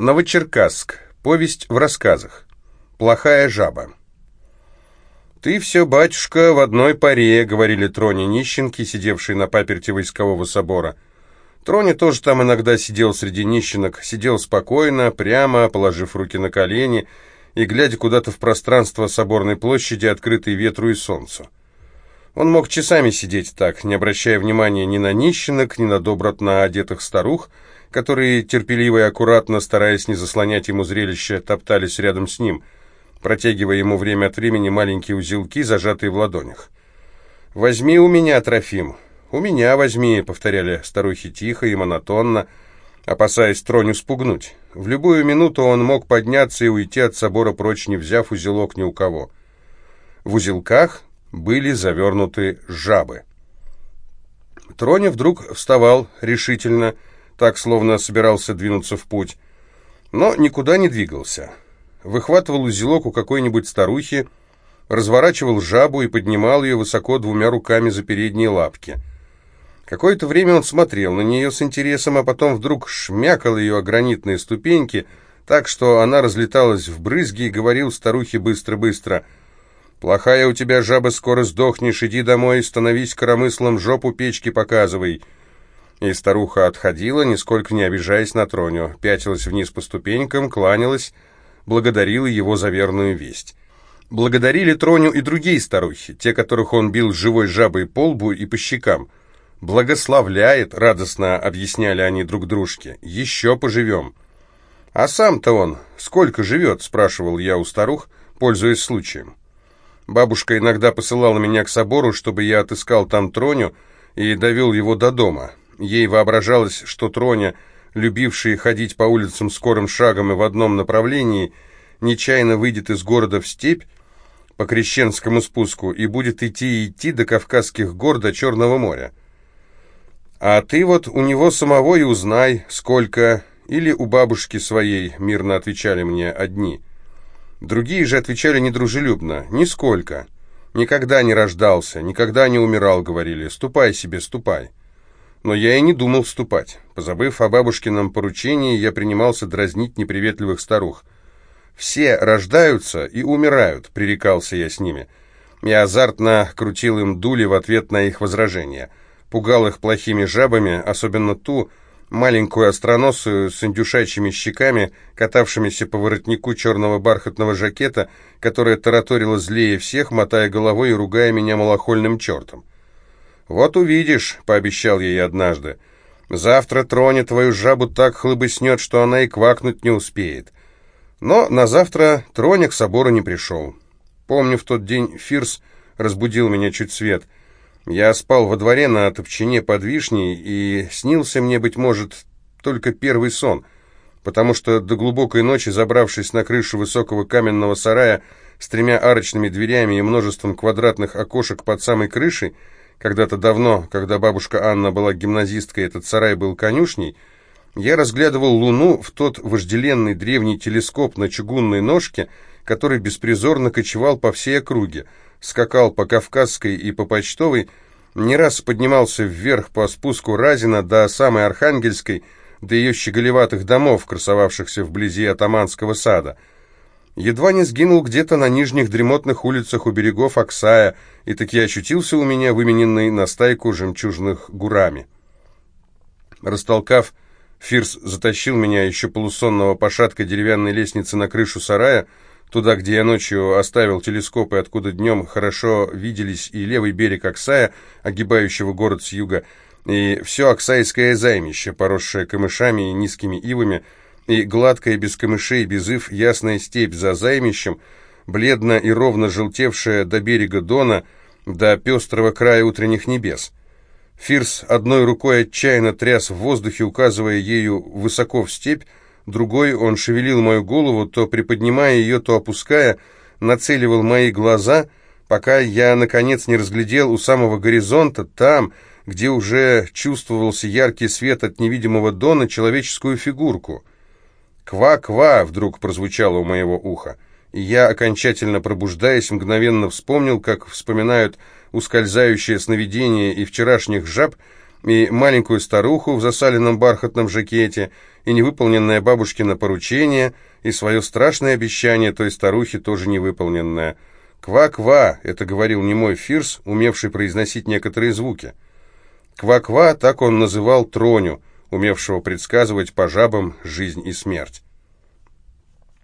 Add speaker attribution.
Speaker 1: Новочеркасск. Повесть в рассказах. Плохая жаба. «Ты все, батюшка, в одной паре», — говорили Троне нищенки, сидевшие на паперти войскового собора. Троне тоже там иногда сидел среди нищенок, сидел спокойно, прямо, положив руки на колени и глядя куда-то в пространство соборной площади, открытой ветру и солнцу. Он мог часами сидеть так, не обращая внимания ни на нищенок, ни на добротно одетых старух, которые, терпеливо и аккуратно, стараясь не заслонять ему зрелище, топтались рядом с ним, протягивая ему время от времени маленькие узелки, зажатые в ладонях. «Возьми у меня, Трофим, у меня возьми», — повторяли старухи тихо и монотонно, опасаясь Троню спугнуть. В любую минуту он мог подняться и уйти от собора прочь, не взяв узелок ни у кого. В узелках были завернуты жабы. Троня вдруг вставал решительно, — так, словно собирался двинуться в путь, но никуда не двигался. Выхватывал узелок у какой-нибудь старухи, разворачивал жабу и поднимал ее высоко двумя руками за передние лапки. Какое-то время он смотрел на нее с интересом, а потом вдруг шмякал ее о гранитные ступеньки, так что она разлеталась в брызги и говорил старухе быстро-быстро «Плохая у тебя жаба, скоро сдохнешь, иди домой, становись коромыслом, жопу печки показывай». И старуха отходила, нисколько не обижаясь на Троню, пятилась вниз по ступенькам, кланялась, благодарила его за верную весть. Благодарили Троню и другие старухи, те, которых он бил живой жабой по лбу и по щекам. «Благословляет», — радостно объясняли они друг дружке, — «еще поживем». «А сам-то он сколько живет?» — спрашивал я у старух, пользуясь случаем. Бабушка иногда посылала меня к собору, чтобы я отыскал там Троню и довел его до дома. Ей воображалось, что Троня, любивший ходить по улицам скорым шагом и в одном направлении, нечаянно выйдет из города в степь по крещенскому спуску и будет идти и идти до Кавказских гор, до Черного моря. А ты вот у него самого и узнай, сколько, или у бабушки своей, мирно отвечали мне одни. Другие же отвечали недружелюбно, нисколько. Никогда не рождался, никогда не умирал, говорили, ступай себе, ступай. Но я и не думал вступать. Позабыв о бабушкином поручении, я принимался дразнить неприветливых старух. «Все рождаются и умирают», — пререкался я с ними. Я азартно крутил им дули в ответ на их возражения. Пугал их плохими жабами, особенно ту, маленькую остроносую с индюшачьими щеками, катавшимися по воротнику черного бархатного жакета, которая тараторила злее всех, мотая головой и ругая меня малохольным чертом. «Вот увидишь», — пообещал ей однажды, — «завтра тронет твою жабу так хлыбыснет, что она и квакнуть не успеет». Но на завтра Троня к собору не пришел. Помню, в тот день Фирс разбудил меня чуть свет. Я спал во дворе на топчине под вишней, и снился мне, быть может, только первый сон, потому что до глубокой ночи, забравшись на крышу высокого каменного сарая с тремя арочными дверями и множеством квадратных окошек под самой крышей, когда-то давно, когда бабушка Анна была гимназисткой, этот сарай был конюшней, я разглядывал Луну в тот вожделенный древний телескоп на чугунной ножке, который беспризорно кочевал по всей округе, скакал по Кавказской и по Почтовой, не раз поднимался вверх по спуску Разина до самой Архангельской, до ее щеголеватых домов, красовавшихся вблизи атаманского сада — едва не сгинул где-то на нижних дремотных улицах у берегов Оксая и таки очутился у меня вымененный на стайку жемчужных гурами. Растолкав, Фирс затащил меня еще полусонного по шаткой деревянной лестнице на крышу сарая, туда, где я ночью оставил телескоп и откуда днем хорошо виделись и левый берег Оксая, огибающего город с юга, и все Оксайское займище, поросшее камышами и низкими ивами, и гладкая, без камышей, без ив, ясная степь за займищем, бледно и ровно желтевшая до берега Дона, до пестрого края утренних небес. Фирс одной рукой отчаянно тряс в воздухе, указывая ею высоко в степь, другой он шевелил мою голову, то приподнимая ее, то опуская, нацеливал мои глаза, пока я, наконец, не разглядел у самого горизонта, там, где уже чувствовался яркий свет от невидимого дона, человеческую фигурку — «Ква-ква!» — вдруг прозвучало у моего уха. И я, окончательно пробуждаясь, мгновенно вспомнил, как вспоминают ускользающее сновидение и вчерашних жаб, и маленькую старуху в засаленном бархатном жакете, и невыполненное бабушкино поручение, и свое страшное обещание той старухи, тоже невыполненное. «Ква-ква» — это говорил немой Фирс, умевший произносить некоторые звуки. «Ква-ква» — так он называл Троню, умевшего предсказывать по жабам жизнь и смерть.